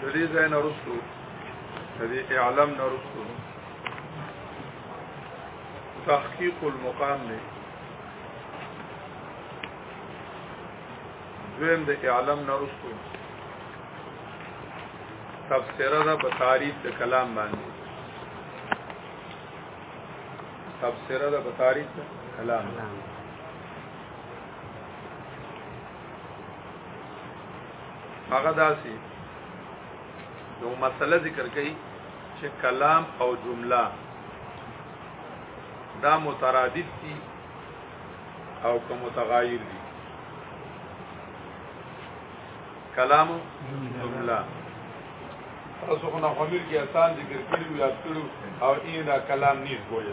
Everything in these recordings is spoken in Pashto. د دې ځای نه رسو د دې اعلام نه رسو تحقیق المقام نه دویم د اعلام نه رسو تفسیره ده په تعریف د کلام باندې تفسیره ده په تعریف د کلام باندې هغه داسي نو مسله ذکر کړي چې کلام او جمله دا مترادف دي او که متغایر دي کلام جمله تاسو خو نه خمیر کې آسان ذکر کړی یا کړو او اینا کلام نه کوی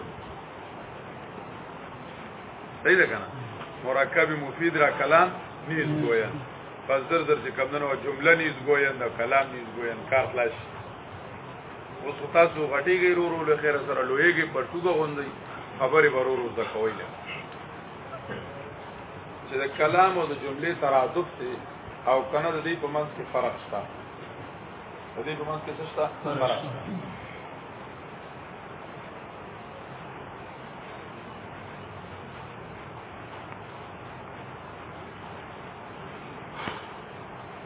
صحیح ده کنه مرکب مفید را کلام نه کوی پس زر زر چې کمدنو جمله نیز ګوین دا کلام نیز ګوین کار خلاص اوس تاسو غټیږي رو رو له خیر سره لویږي پر ټوګه غوندي خبره ورو ورو زده کوي چې د کلام او د جملې ترادف دی او کنه د دې په منځ کې فرق شته د دې په منځ کې څه شته فرق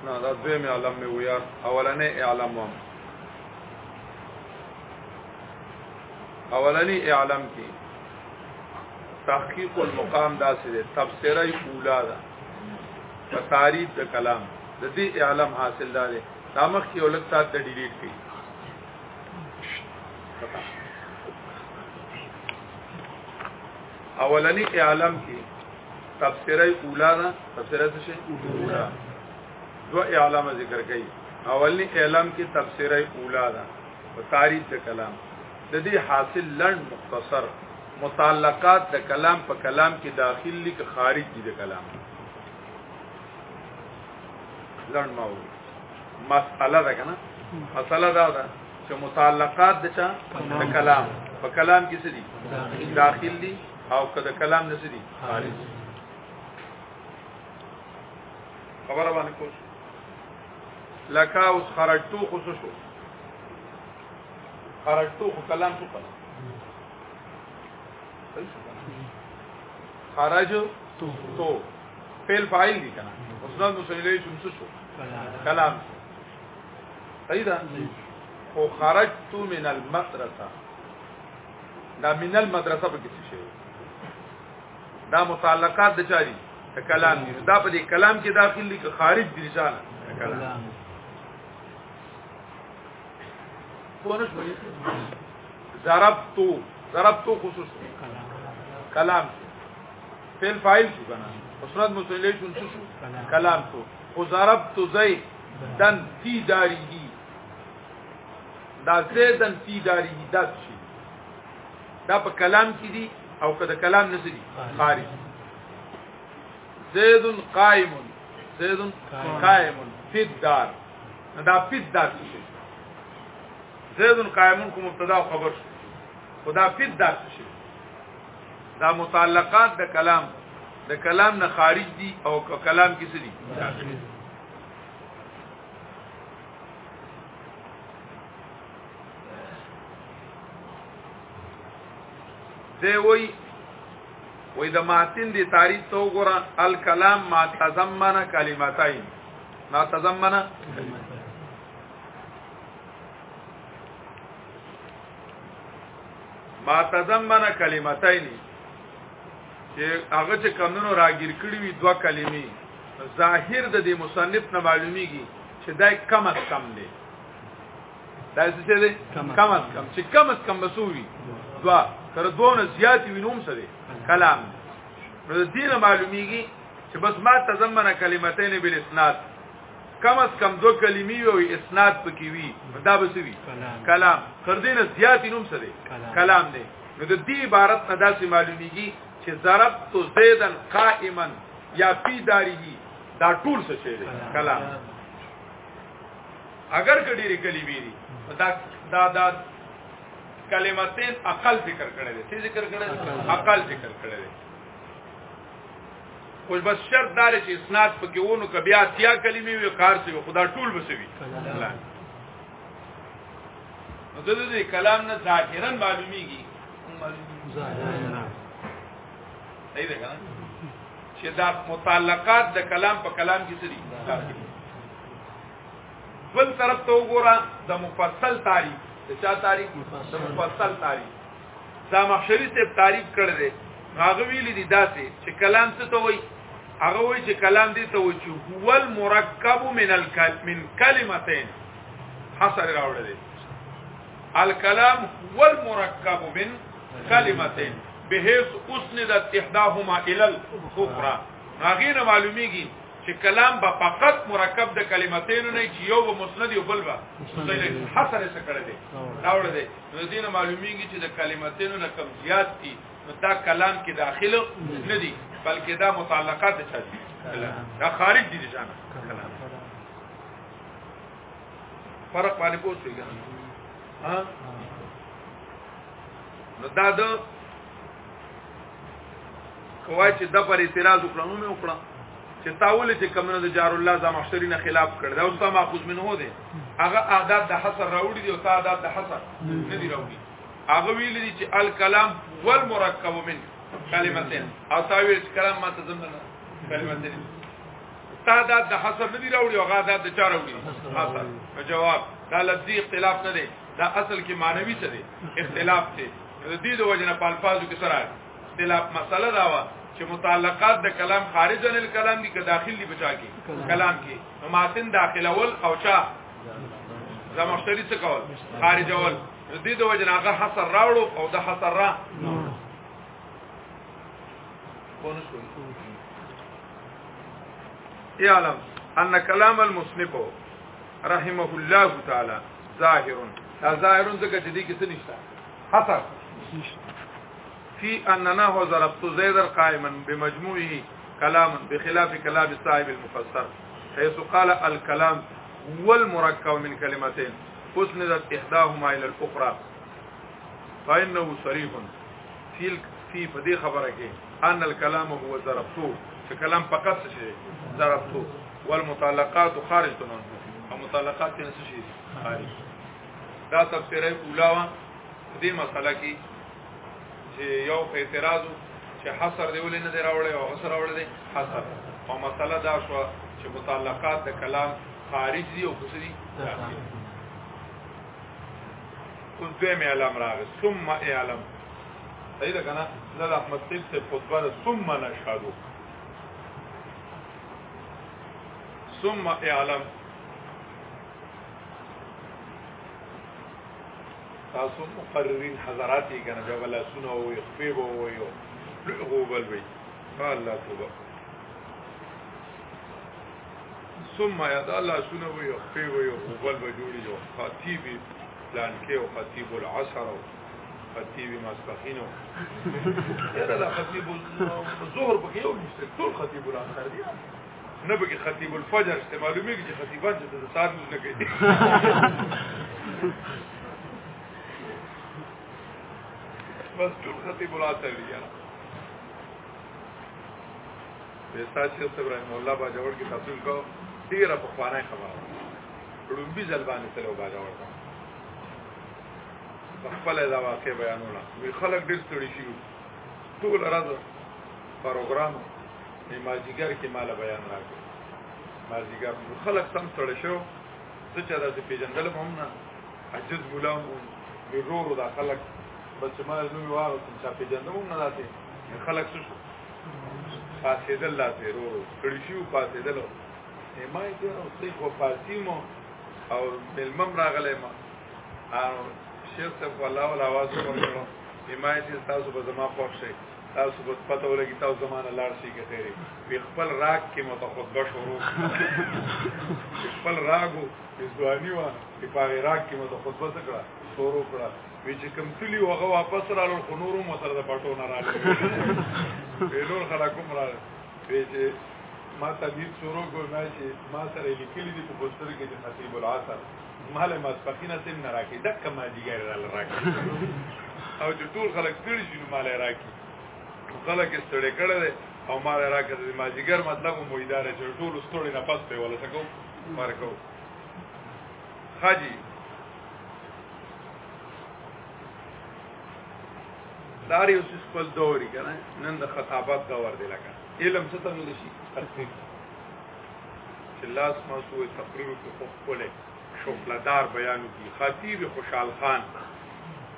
نه دا دوی می علم می ویا اولنې اعلم وم اولنې اعلم کی تحقیق المقام داسې ده تفسیره اوله ده په تعریف د کلام د دې اعلام حاصل ده تامخ کې ولکتا ته ډیلیټ کړي اولنی اعلام کی تفسیره اولا نا تفسیره سشه اولا دو اعلام ذکر کئی اولنی اعلام کی تفسیر اولا دا و تعریف دا کلام دا دی حاصل لند مختصر متعلقات دا کلام په کلام کې داخل لی که خارج دی دا کلام لند موضوع مسئله دا کنا مسئله دا دا چې متعلقات د چا د کلام په کلام کې څه دي داخل دي او کده کلام نه څه دي خارج خبره باندې کوشش لکه اوس خرجتو خو شو خرجتو خو کلام شو کله خرج تو تو فعل فاعل دي کنه مصدر مسلمي شو شو کلام صحیح ده خو خرجت من المدرسه دا من المدرسه به څه شي دا متعلقات د چاري کلام دي دا په دې کلام کې داخلي که خارج دي ځان کلام پونه شوې ضربتو ضربتو خصوص کلام فعل فاعل شو کنه اسرت مسلې شون شو کلام تو او ضربتو زید دن تی داریه دا زیدن تی داریه دات شي دا په کلام کې دي او کله کلام نه دي خارج زید قائم زید قائم فی الدار دا فی الدار څه زیدن قائمون کو مبتدا او خبر شو خدا فید دا شي دا متعلقات د کلام د کلام نه خارج دي او کلام کې څه دي دی وی وی د ماتن دی تاریخ تو ګره الکلام ما تضمن کلمتین ما تضمن کلمتین ما تضمن کلمتین چې هغه چې کمونو راګیر کړی وي دوه کلمې ظاهر د دې مصنف نه معلومیږي چې دا کم از کم دی دا څه دی کم از کم چې کم از کم بسوري دوا تر دوه نه زیات وینوم څه دی کلام نو دې نه معلومیږي چې بس ما تضمن کلمتین بالاسناد کم از کم دو کلمی وی اسناد پکی وی دا بسوی کلام خردین زیاتی نوم سره کلام دی نو د دې عبارت نه داسې معلومیږي چې ضرب تو زیدن قائما یا فی داریه دا ټول څه شی دی کلام اگر کډیری کلمی دی دا دا دا کلمتین عقل فکر کړي دي څه ذکر کړي عقل فکر کړي دي اوس بس شرط دار چې اسناد پکې وونو ک بیا اتیا کلمې وي کار سی خدا ټول بسوي نو د دې کلام نه ظاهرا معلومیږي صحیح ده چې دا متعلقات د کلام په کلام کې سری بل طرف ته وګوره د مفصل تاریخ د چا تاریخ د مفصل تاریخ دا مخشری ته تعریف کړل دی هغه ویلي دي داسې چې کلام څه ته وایي هغه وایي چې کلام دې ته وایي چې هو المرکب من الکلم من کلمتين حصر راوړل دي الکلام هو المرکب من کلمتين بحيث اسندت احداهما الى الاخرى هغه معلومیږي چې کلام به فقط مرکب د کلمتین نه چې یو به مسند یو بل به حصر څه کړی دی راوړل دي نو دې معلومیږي چې د کلمتین نه کم زیات دي نو دا کلام کې داخله نه دي بلکې دا متعلقات چا دي دا خارج دي ځان کلام فرق باندې پوښتنه ها نو دا د کوای چې د پر اعتراض وکړو مې وکړه چې تاول چې کمنه د جار الله زمخشری نه خلاف کړ دا اوس ما ماخذ منه دی هغه عادت د حصر راوړي دی او تا عادت د حصر نه دی راوړي هغه ویل دي چې الکلام والمرکب من کلمتين او تا ویل چې کلام ماته زمونه کلمتين تا دا د حسب ندي راوړي هغه دا د چا راوړي حسب جواب دا لفظي اختلاف نه دی دا اصل کې مانوي څه دی اختلاف دی د دې د وجنه په الفاظو کې سره اختلاف مسله دا و چې متعلقات د کلام خارج عن الکلام دي که داخلي بچا کې کلام کې نو ماتن داخلول او چا دا مشتری څه کول خارج اول د دې دوه وجه هغه حصر راوړو او د حصر را اعلم ان کلام المصنف رحمه الله تعالی ظاهر ظاهر ځکه چې دې کې څه نشته حصر في اننا هو ضربت زيد قائما بمجموعه کلام بخلاف کلام صاحب المفسر حيث قال الكلام والمركب من كلمتين اسندت احداهما الى الاخرى فانه صريح في في فدي خبره کې ان الكلام هو ضربته چې کلام فقط شي ضربته والمطلقات خارج منه او مطلقات نه شي خارج دا تفسیره اولاوه دې مسله کې چې یو اعتراض چې حصر دی ولې نه دی راوړی او حصر راوړی دی حصر او مسله دا شو چې مطلقات د کلام خارج دي او کسری اوس دویم اعلام راغی ثم اعلم صحیح ده کنه زاد احمد سید سے خطبه ده ثم نشهدو ثم اعلم تاسو مقررین حضرات یې کنه بیا ولا سونه او خفیب او یو لغو بل وی توبه ثم یاد الله سونه وي او په وي او بل به جوړي جو خطیب پلان کې او خطیب العصر او خطیب مسخینو یاد الله خطیب الظهر به یو نشته ټول خطیب العصر دی نه به خطیب الفجر ته معلومه کې خطیبان چې د ساعت نه کوي بس ټول خطیب العصر دی استاد شیخ ابراهیم الله با جوړ کې تفصیل کو ډیره په خوانای خبره رومبي زلبانې تلو باجا ورته په خپل دا واقع بیانونه وی خلک ډیر ستړي شي ټول راځه پروګرام نیماجیګر کې مال بیان راکړي ماجیګر خلک سم ستړي شو څه چا د پیجندل هم نه عجز ګلام ورورو دا خلک بس ما نو واغ چې پیجندل هم نه داتي خلک څه شو پاسېدل لا ته ورو ستړي شو پاسېدل ما یې ته څه خو فاطمه او بلمم راغله ما او شیخ صاحب الله ولا आवाज وکړو ما یې تاسو به زما خوښ شئ تاسو په پته ولګی تاسو زمانه لاړ شي کې تیری په خپل راګ کې متخطبه شروع خپل راګو ځواني وا په راګ کې متخطبه څخه شروع کړه وی چې کوم تلی وغه واپس رالو خنورو مو سره د پټو نه رالو به نور خلک هم رالو چې ما تبیید شروع کرنای چې ما سره لیکلی دی په بستر کې د خطیب العصر مال مسفخین سم نه راکې دک ما دیګر را راکې او چې ټول خلک ستړي شي نو مال راکې خلک ستړي کړل او مال راکې د ما دیګر مطلب مو اداره چې ټول ستړي نه پاس په ولا سکو مارکو حاجی داری اوس خپل دوري کنه نن د خطابات دور دی لکه علم څه ته ویل شي تقریر چې لاس ما سوې تقریر کې خو خپلې شوفلدار بیان کی خطیب خوشحال خان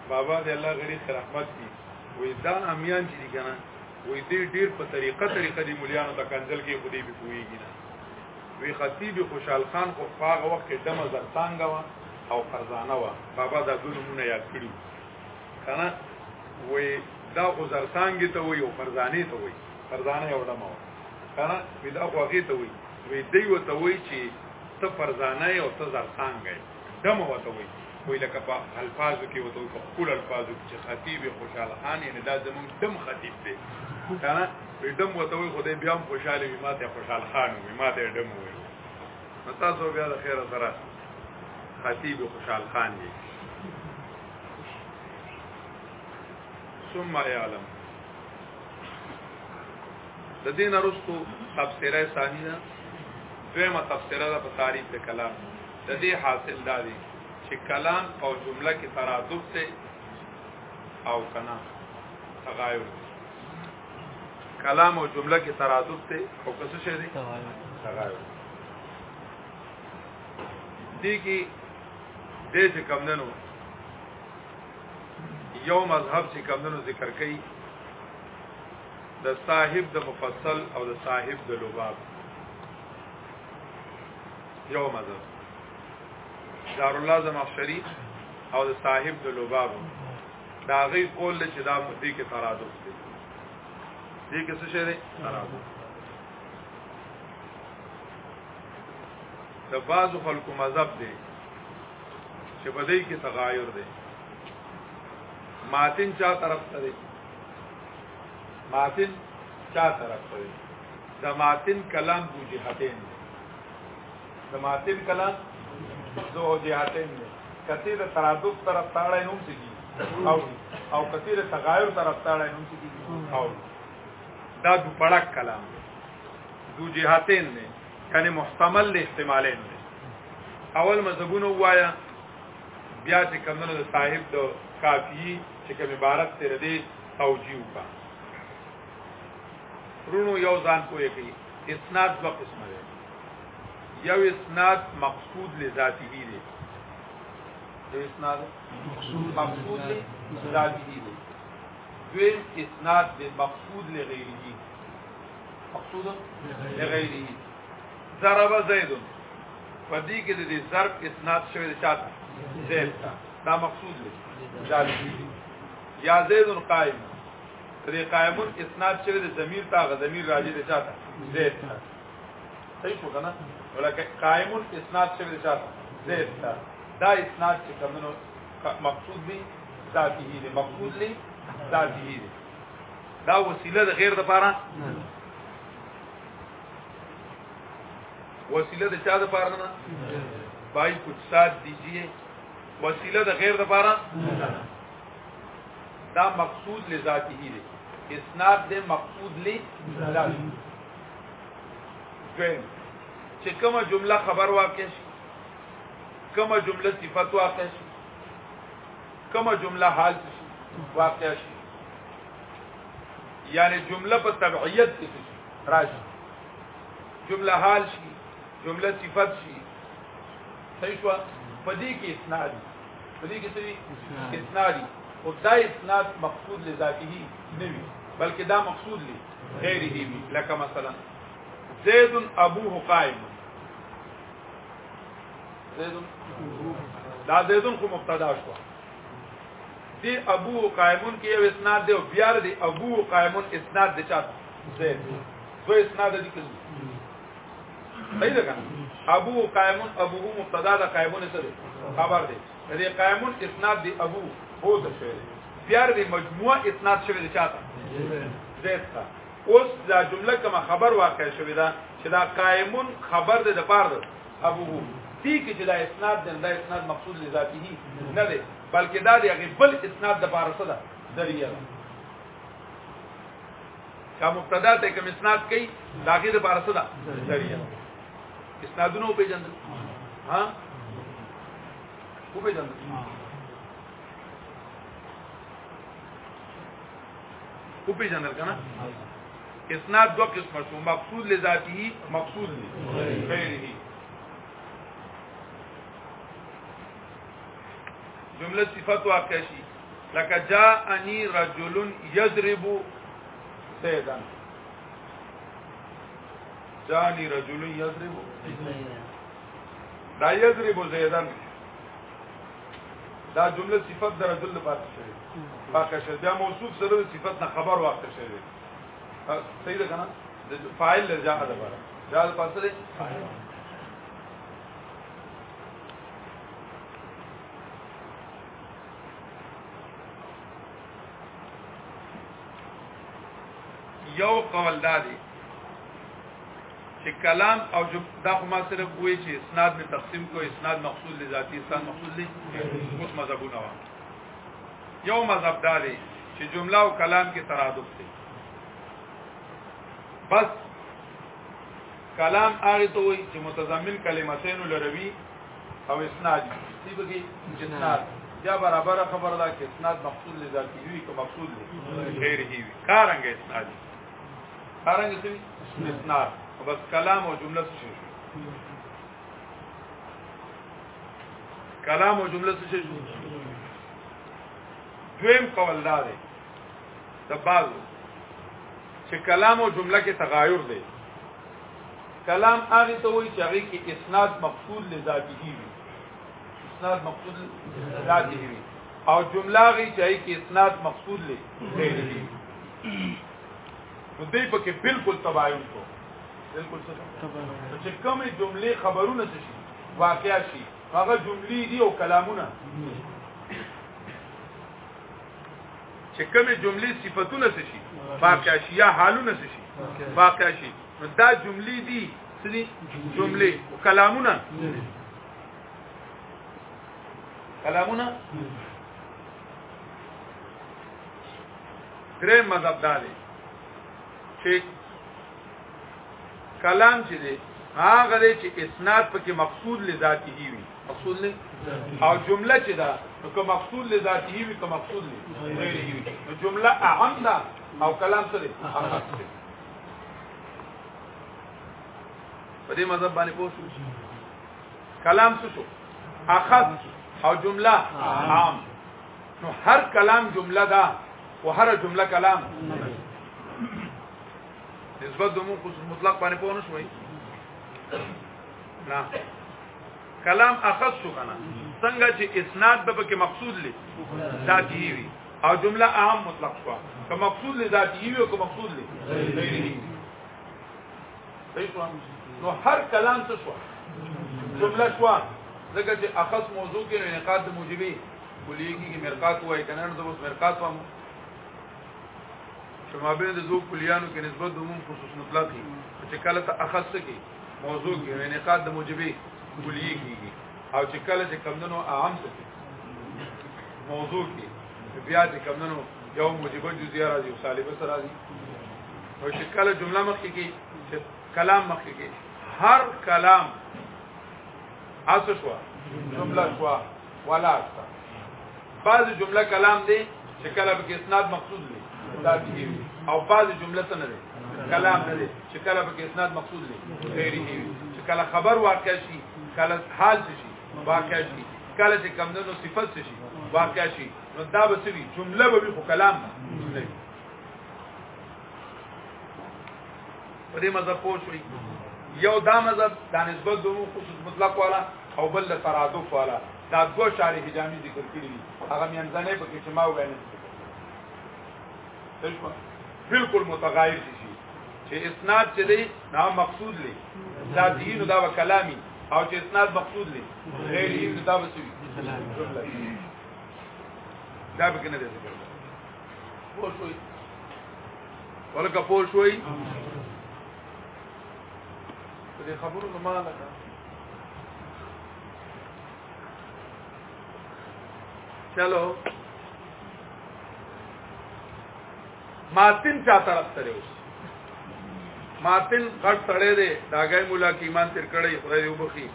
بابا دې الله غریب رحمت دي وې ځان امیان چې دي کنه وې دې ډیر په طریقه طریقه دې مليانو د کنځل کې خودي به کويږي نه وی خطیب خوشحال خان خو هغه وخت کې دمه زرتانګه وا او خزانه وا بابا دا دوه نمونه یاد کړی کنه وی دا خو زرتانګه ته وی او خزانه ته وی فرزانه یو ډمو کنه ودا خو هغه ته وای وی دی وته وای چې ته فرزانه یو ته زرسانګ دمو وته وای وی لکه په الفاظو کې وته په خپل الفاظو کې چې خطیب خوشاله خان یې دا زموږ دم خطیب دی کنه وی دم وته وای خدای بیا هم خوشاله وي ماته خوشاله خان وي ماته دم وي نو تاسو بیا د خیره سره خطیب خوشاله خان دی ثم يعلم د دین ارستو تفسیره ثانی ده دویمه تفسیره ده په تعریف د کلام د دې حاصل دادی چې کلام او جمله کې ترادف ته او کنا تغایر کلام او جمله کې ترادف ته او څه شي دي تغایر دي کې دې چې کمندنو یو مذهب چې کمندنو ذکر کړي د صاحب د مفصل او د صاحب د لباب یو مذهب دار الله زمخشري او د صاحب د لباب دا غي قول چې دا مدې کې ترادف دي دې کې څه شی دی ترادف د بعضو خلکو مذهب دی چې بدی کې تغایر دی ماتن چا طرف ته دی ماتن چا طرف کوي د ماتن کلام دو جهتين د ماتن کلام دو جهتين کته د ترادف طرف تاړه نوم سي او او کته د تغایر طرف تاړه نوم سي او دا دو پړک کلام دو جهتين نه یعنی محتمل احتمالین نه اول مذهبونو وایا بیا چې کمنو د صاحب د کافی چې کوم عبارت تر دې توجیه وکړه رونو یو ځان کوی کوي اسناد دو قسمه ده یو اسناد مقصود لذاتی دی یو اسناد مقصود لذاتی دی دویم اسناد به مقصود لغیره مقصود لغیره ضرب زید فدی کې د دې ضرب اسناد شوی د شات زید دا مقصود لذاتی یا زید قائم دې قائمون اسناد شوی د ضمیر تا غ ضمیر راځي د چاته زید تا صحیح شو کنه ولکه قائمون اسناد شوی د چاته زید تا دا اسناد چې کومو مقصود دی ذاته دی مقصود دی ذاته دی دا وسیله د غیر د پاره وسیله د چا د پاره نه بھائی کچھ ساتھ دیجئے وسیله د غیر د پاره دا مقصود لذاته دی اسناد د مقصود لی دویم چې کومه جمله خبر واقع شي کومه جمله صفت واقع شي کومه جمله حال شي واقع شي یعنی جمله په تبعیت کې راځي جمله حال شي جمله صفت شي صحیح شو پدې کې اسناد پدې کې څه اسناد او دا اسناد مقصود لذاته نه وي بلکې دا مقصود دی غیره وی لکه مثلا زید ابوه قائم زید دا زیدون خو مبتدا شو دی ابو قائمون کې یو اسناد دی او بیا دی ابو قائمون اسناد دی چا زید دو اسناد دی کله صحیح ده کنه ابو قائمون ابو مبتدا دا قائمون سره خبر دی دی قائمون اسناد دی ابو هو ده شوی سفیار دی مجموعه اسناد شوی دی چاته زید تا اوس دا جمله کما خبر واقع شوی دا چې دا قائمون خبر دی د پاره ابو هو دی کې چې دا اسناد دی دا اسناد مقصود لذاته نه دی بلکې دا دی هغه بل اسناد د پاره صدا ذریعہ دا مبتدا ته کوم اسناد کوي داګه د پاره صدا ذریعہ اسنادونو په جند ها کو په جند خو پیژندل کنه اسناد دو قسمه شو مقصود لذاته مقصود لغیره جمله صفات واقع شي لکه جاءني رجل يضرب سيدا جاءني رجل يضرب دا يضرب زيدان دا جمله صفت درجل پاتې شوی پاکه شوی بیا موصوف سره صفت نه خبر واخته شوی صحیح ده کنه د فاعل له جاء ده بار جاء پاتې یو قول دا دی چې کلام او دا خو ما صرف وایي چې اسناد می تقسیم کو اسناد مقصود ل ذاتی اسناد مقصود ل اوس مذهبونه وا یو مذهب داري چې جمله او کلام کې ترادف دي بس کلام هغه ته وایي چې متضمن کلمتین لروي او اسناد دی بګي اسناد یا برابر خبر ده چې اسناد مقصود ل ذاتی وي که مقصود ل غیر هی وي کارنګ اسناد کارنګ څه اسناد بس کلام او جمله څه شي کلام او جمله څه شي دویم قول دا دی د بعضو چې کلام او جمله کې تغایر دی کلام هغه ته وایي چې هغه کې اسناد مقصود لذاته وي اسناد مقصود لذاته وي او جمله هغه چې هغه کې اسناد مقصود لغیره وي نو دی په کې بالکل تباین کو بالکل څه چې کومې جملې خبرونه شي واقع شي هغه جملې دي او کلامونه چې کومې جملې صفاتونه شي واقع شي یا حالونه شي واقع شي دا جملې دي سری جملې او کلامونه کلامونه درې مذهب دالي چې کلام چې دی هغه دی چې اسناد پکې مقصود لذاتی وي مقصود لې او جمله چې دا نو که مقصود لذاتی وي که مقصود لې غیر وي نو جمله اهم ده او کلام څه دی په دې مذهب باندې پوښتنه کلام څه شو اخذ او جمله عام نو هر کلام جمله ده او هر جمله کلام نسبت دومو خصوص مطلق باندې پوه نه شوي نه کلام اخذ شو کنه څنګه چې اسناد به پکې مقصود لې ذاتی وي او جمله اهم مطلق شو که مقصود لې ذاتی وي او که مقصود لې غیري نو هر کلام څه شو جمله شو ځکه چې اخذ موضوع کې انعقاد موجبي کلیږي مرقات وای کنه نو د مرقات وامه چې مابین د دوه کلیانو کې نسبت د عموم خصوص مطلق دی چې کله ته اخص کې موضوع کې انعقاد د موجبي کلیه کیږي او چې کله چې کمندونو عام څه موضوع کې بیا چې کمندونو یو موجبه جزئیه راځي او سالبه سره راځي او چې کله جمله مخکې کې چې کلام مخکې کې هر کلام اصل شو جمله شو ولا اصل بعض جمله کلام دی چې کله به اسناد مقصود دی دا دی او بعض جمله نه ده کلام نه ده چې کله به اسناد مقصود نه غیر هی چې کله خبر واقع شي کله حال شي واقع شي کله چې کمندونو صفت شي واقع شي نو دا به سوي جمله به خو کلام نه پدې مذهب پوښوي یو دا مذهب د نسبت دوه خصوص مطلق والا او بل ترادف والا دا دوه شارح حجامي ذکر کړی هغه میانځنه په کې چې ما وویل بالکل متغایر شي چې اسناد چې دی نه مقصود لې دا دین دا کلامي او چې اسناد مقصود لې غیر دین دا وسوي دا به کنه دې ذکر پوه شوي ولکه پوه شوي دې خبرو زمانه چلو ماتن چا طرف سره اوس ماتن غټ سره دی داګه مولا کی ایمان تر کړی خدای یو بخي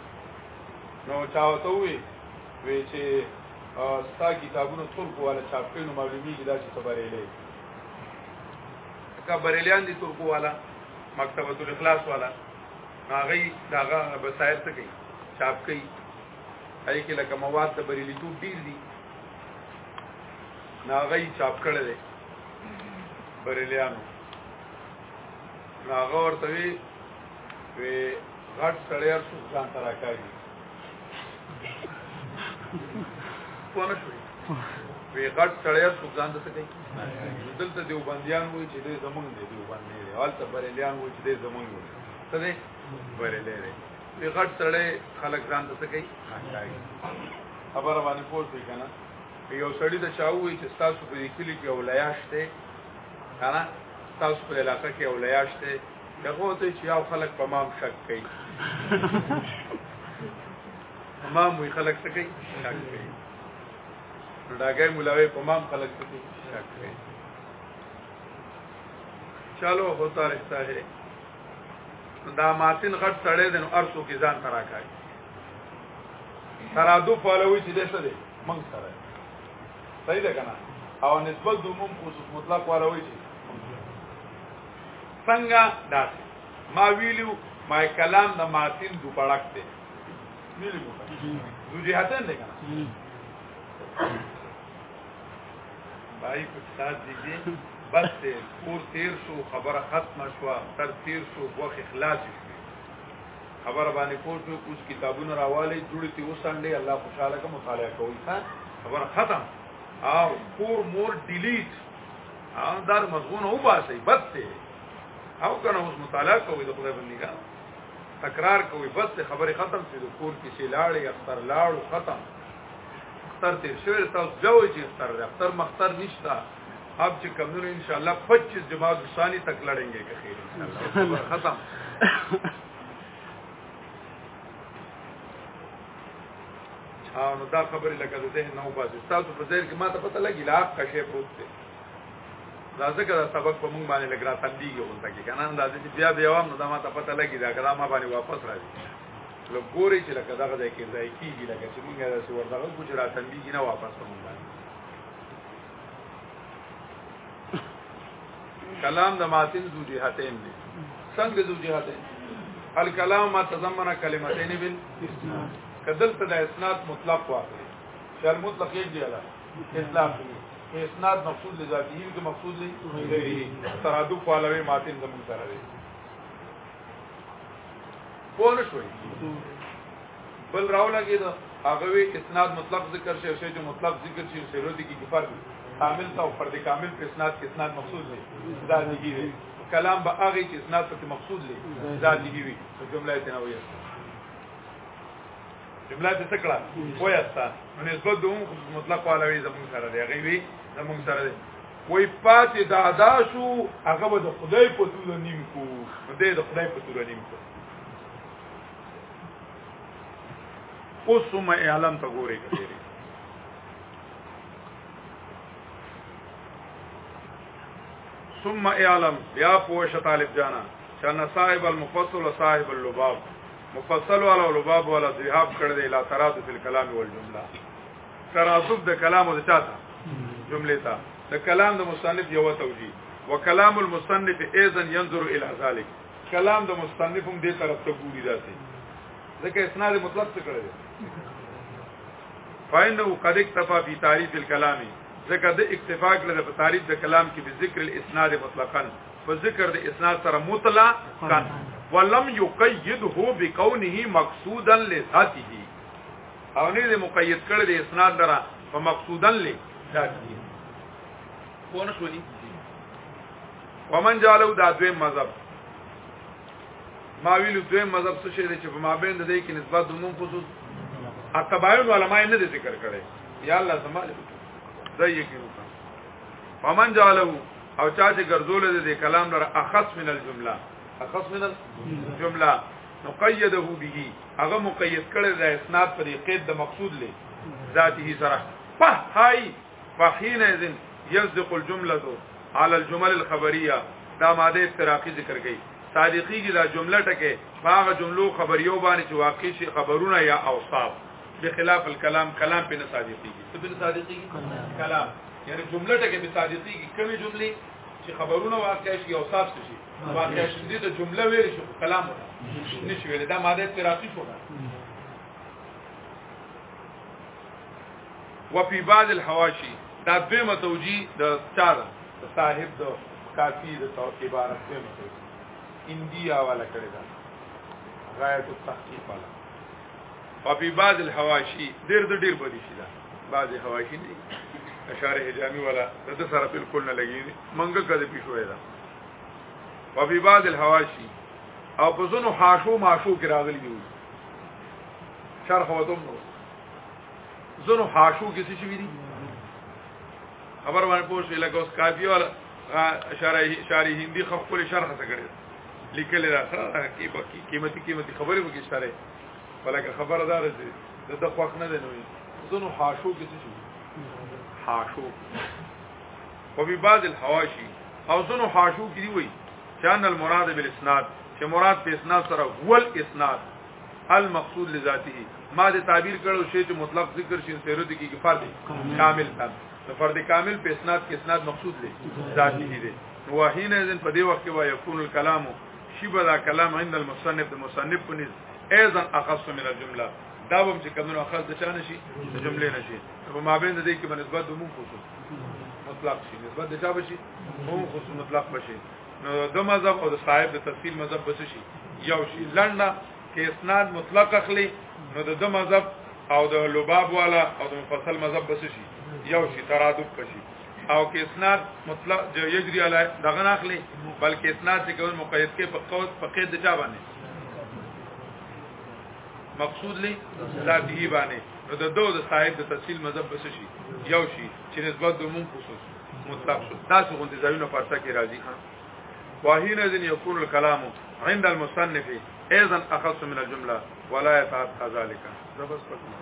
نو چاوته وی وی چې ستا کتابونو ټول کواله چاپ کینو معلومیږي دا چې خبرېلې کا بریلیان دي ټول کواله مکتبۃ الاخلاص والا هغه داغه بسایب ته کوي چاپ کوي هغه کې لکه مواد د بریلی ټول ډیر دي ناغې چاپ کړل دي بریلیانو ناغه ورته وی وی غټ سړیا ځان ترا کوي ونه شو وی غټ سړیا ځان دته کوي دلته دیو بنديان وای چې دې زمونږ دی دیو باندې دی حالت بریلیان وای چې دې زمونږ دی څه دی بریلې وی غټ سړی خلک ځان دته کوي خبره باندې پوښتې کنه یو سړی د چاوي چې تاسو په دې کلی کې ولایاشته کنه تاسو په علاقه کې اولیاش ته دغه ته چې یو خلک په مام شک کوي مام وی خلک څه کوي شک کوي ډاګي ملاوي په مام خلک څه کوي شک کوي چلو ہوتا رہتا ہے دا ماتن غټ سړی دنو ارسو کې ځان ترا کوي ترادف ولوي چې دسته دي منګ سره صحیح ده کنه او نسبت دومم خصوص مطلق ولوي چې څنګه دا ما ویلو ما کلام د ماتین دو پړک دی ویلو دو جهاتن دی کنه بای په سات دی بس کور تیر شو خبره ختمه شو تر تیر شو وخت اخلاص شو خبره باندې کور شو اوس کتابونه راواله جوړتي وسانډي الله خوشاله کوم مطالعه کوي خبره ختم او کور مور ډیلیټ ا در مضمون هو باسي بس ته او کنه اوس مطالعه کوي د خدای بندګان تکرار کوي بس خبره ختم شي د کور کې شي لاړې اختر لاړو ختم اختر تیر شوی تاسو جوړ چې اختر اختر مختر نشتا اب چې کمونو ان شاء الله 25 جماعت ثانی تک لړېږي که خیر ان شاء الله ختم او نو دا خبره لکه د ذهن نو باسي تاسو په ذهن کې ما ته پته لګی لا ښه شی پروت دی دا ځکه دا سبق په موږ باندې لګرا تندېږي ولته کې کنه اندازې چې بیا بیا وام نو دا ما ته پته لګي دا کله ما باندې واپس راځي لو ګوري چې لکه دا غځای کې ځای کېږي لکه چې موږ دا څور دغه ګجرا تندېږي نه واپس کوم باندې کلام د ماتن ذو جهتین دی څنګه ذو جهتین الکلام ما تضمن کلمتین بال کدل ته د اسناد مطلق واقع شر مطلق یې دی اطلاق دی اسناد مقصود لذاته کې مقصود لري ترادف والے ماتن زمون سره لري کول شوي بل راو لګید هغه وی اسناد مطلق ذکر شي شی چې مطلق ذکر شي سره دي کې فرق کامل تا او فرد کامل په اسناد کې اسناد مقصود لري ذاتي کلام به هغه چې اسناد پکې مقصود لري ذاتي وي جمله تنویه جمله دې څکړه وایستا نو نسبت دوم مطلق علوي زمون سره دی غوي زمون سره دی وای پاتې دا ادا شو هغه به د خدای په تور نیم کو دې د خدای په تور نیم کو قسم اعلان ته ګوري کړي ثم اعلم یا پوش طالب جانا چنه صاحب المفصل و صاحب اللباب مفصل والا او باب والا ذهاب کړ دی لا ترادف الكلام والجمله ترادف د کلام او د چاته جمله ته د کلام د مصنف یو توجیه وکلام المصنف ايضا ينظر الى ذلك کلام د مصنف هم دې طرف ته ګوري داسي ځکه اسناد مطلق څه کړی فاینه قد اکتفا فی تعریف الكلام ځکه د اکتفا کړل په تعریف د کلام کې به ذکر الاسناد مطلقاً په ذکر د اسناد سره مطلقاً ولم یقیده بکونه مقصودا لذاته او نه دې مقید کړل د اسناد درا په مقصودا لذاته کون شو دي ومن جالو دا دوی مذهب ما ویلو دوی مذهب څه شی دی چې په مابین د دې کې نسبت دومون خصوص اتباعون علماء نه دي ذکر کړي یا الله زماله دای یقین وکړه ومن جالو او چا چې ګرځول دي کلام لر اخص من الجمله اخص من الجمله نقيده به هغه مقید کړی د اسناد په قید د مقصود له ذاته سره په هاي فحين اذن يصدق الجمله على الجمل الخبريه دا ماده استراقی ذکر کړي صادقی کی دا جمله ټکه هغه جملو خبريو باندې چې واقع شي خبرونه یا اوصاف بخلاف الكلام کلام په نصادقی کی څه په نصادقی کی کلام یعنی جمله ټکه په صادقی کی کمی جمله چې خبرونه واقع شي او صاف شي واقع شي د جمله ویل شي کلام نشي ویل دا ماده تراقی شو وفي بعض الحواشي دا دویمه توجی د چار صاحب د کافی د توقی عبارت دویمه توجی اندیا والا کړی دا غایت التحقیق والا وفي بعض الحواشي ډیر ډیر بری شي دا بعض حواشي نه اشاره حجامی ولا د سره بالکل نه لګی منګه کده پښوې ده و فی بعض الحواشی او په زونو حاشو ماشو کې راغلی دی شرح ودوم نو زونو حاشو کې څه شي دي خبر باندې پوه شو لکه اوس کافی ولا اشاره اشاره هندي خپل شرح څه کړی لیکل را سره کې بکی قیمتي قیمتي خبره وکړي اشاره ولکه خبردار دي د دقیق نه دی نو زونو حاشو کې څه شي حاشو و بی بعض الحواشی او زنو حاشو کی دی وی چان المراد بالاسناد چې مراد په اسناد سره ول اسناد المقصود لذاته ما دې تعبیر کړو شی چې مطلق ذکر شین سیرت کې فرد کامل تر نو فرد کامل په اسناد کې اسناد مقصود دی ذاته دی نو هین اذن په دې وخت کې وا یكون الكلام شبه دا کلام عند المصنف المصنف پنځ اذن اخص من الجمله دا به چې کومه اخر د چانه شي د جملې نشي په مابین د دې کې بنسبت د مو خصوص مطلق شي نسبت د چا بشي مو خصوص مطلق بشي نو د مذهب او د صاحب د تفصیل مذهب بس شي یو شي لړنه کې اسناد مطلق اخلي نو د د مذهب او د لباب والا او د مفصل مذهب بس شي یو شي ترادف بشي او کې اسناد مطلق جو یجري علی دغه اخلي بلکې اسناد چې کوم مقید کې په قوت په قید د چا باندې مقصود لی ذاتی باندې نو د دوه د صاحب د تفصیل مذهب بس شي یو شي چې نسبت د مون خصوص مطلق شو تاسو غوندي ځایونه پاتہ کې راځي واهین اذن یکون الكلام عند المصنف اذن اخص من الجمله ولا يتعد ذلك دا بس پکې